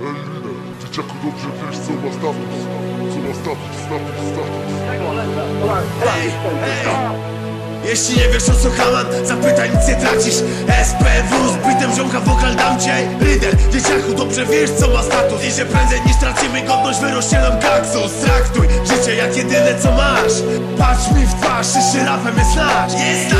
Ej, Rinę, dzieciaku dobrze wiesz, co ma status. Co ma status, status, status. Ej, ej. Jeśli nie wiesz o co Haman, zapytaj nic nie tracisz SPW z bitem ziomka wokal dam cię Ryder, dzieciaku dobrze wiesz co ma status Idzie prędzej niż tracimy godność wyrośnie nam kaktus Traktuj życie jak jedyne co masz Patrz mi w twarz, czy się rapem jest nasz Jest